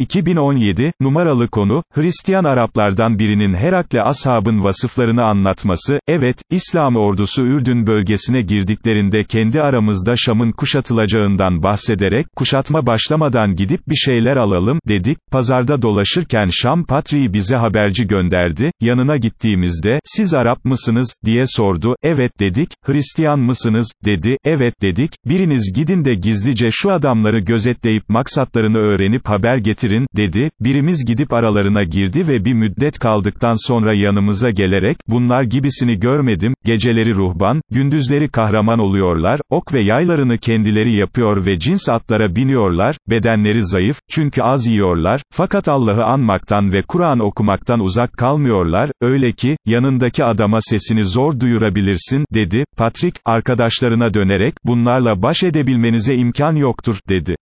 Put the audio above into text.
2017, numaralı konu, Hristiyan Araplardan birinin Herakle ashabın vasıflarını anlatması, evet, İslam ordusu Ürdün bölgesine girdiklerinde kendi aramızda Şam'ın kuşatılacağından bahsederek, kuşatma başlamadan gidip bir şeyler alalım, dedik, pazarda dolaşırken Şam Patriği bize haberci gönderdi, yanına gittiğimizde, siz Arap mısınız, diye sordu, evet dedik, Hristiyan mısınız, dedi, evet dedik, biriniz gidin de gizlice şu adamları gözetleyip maksatlarını öğrenip haber getirin, dedi, birimiz gidip aralarına girdi ve bir müddet kaldıktan sonra yanımıza gelerek, bunlar gibisini görmedim, geceleri ruhban, gündüzleri kahraman oluyorlar, ok ve yaylarını kendileri yapıyor ve cins atlara biniyorlar, bedenleri zayıf, çünkü az yiyorlar, fakat Allah'ı anmaktan ve Kur'an okumaktan uzak kalmıyorlar, öyle ki, yanındaki adama sesini zor duyurabilirsin, dedi, Patrik, arkadaşlarına dönerek, bunlarla baş edebilmenize imkan yoktur, dedi.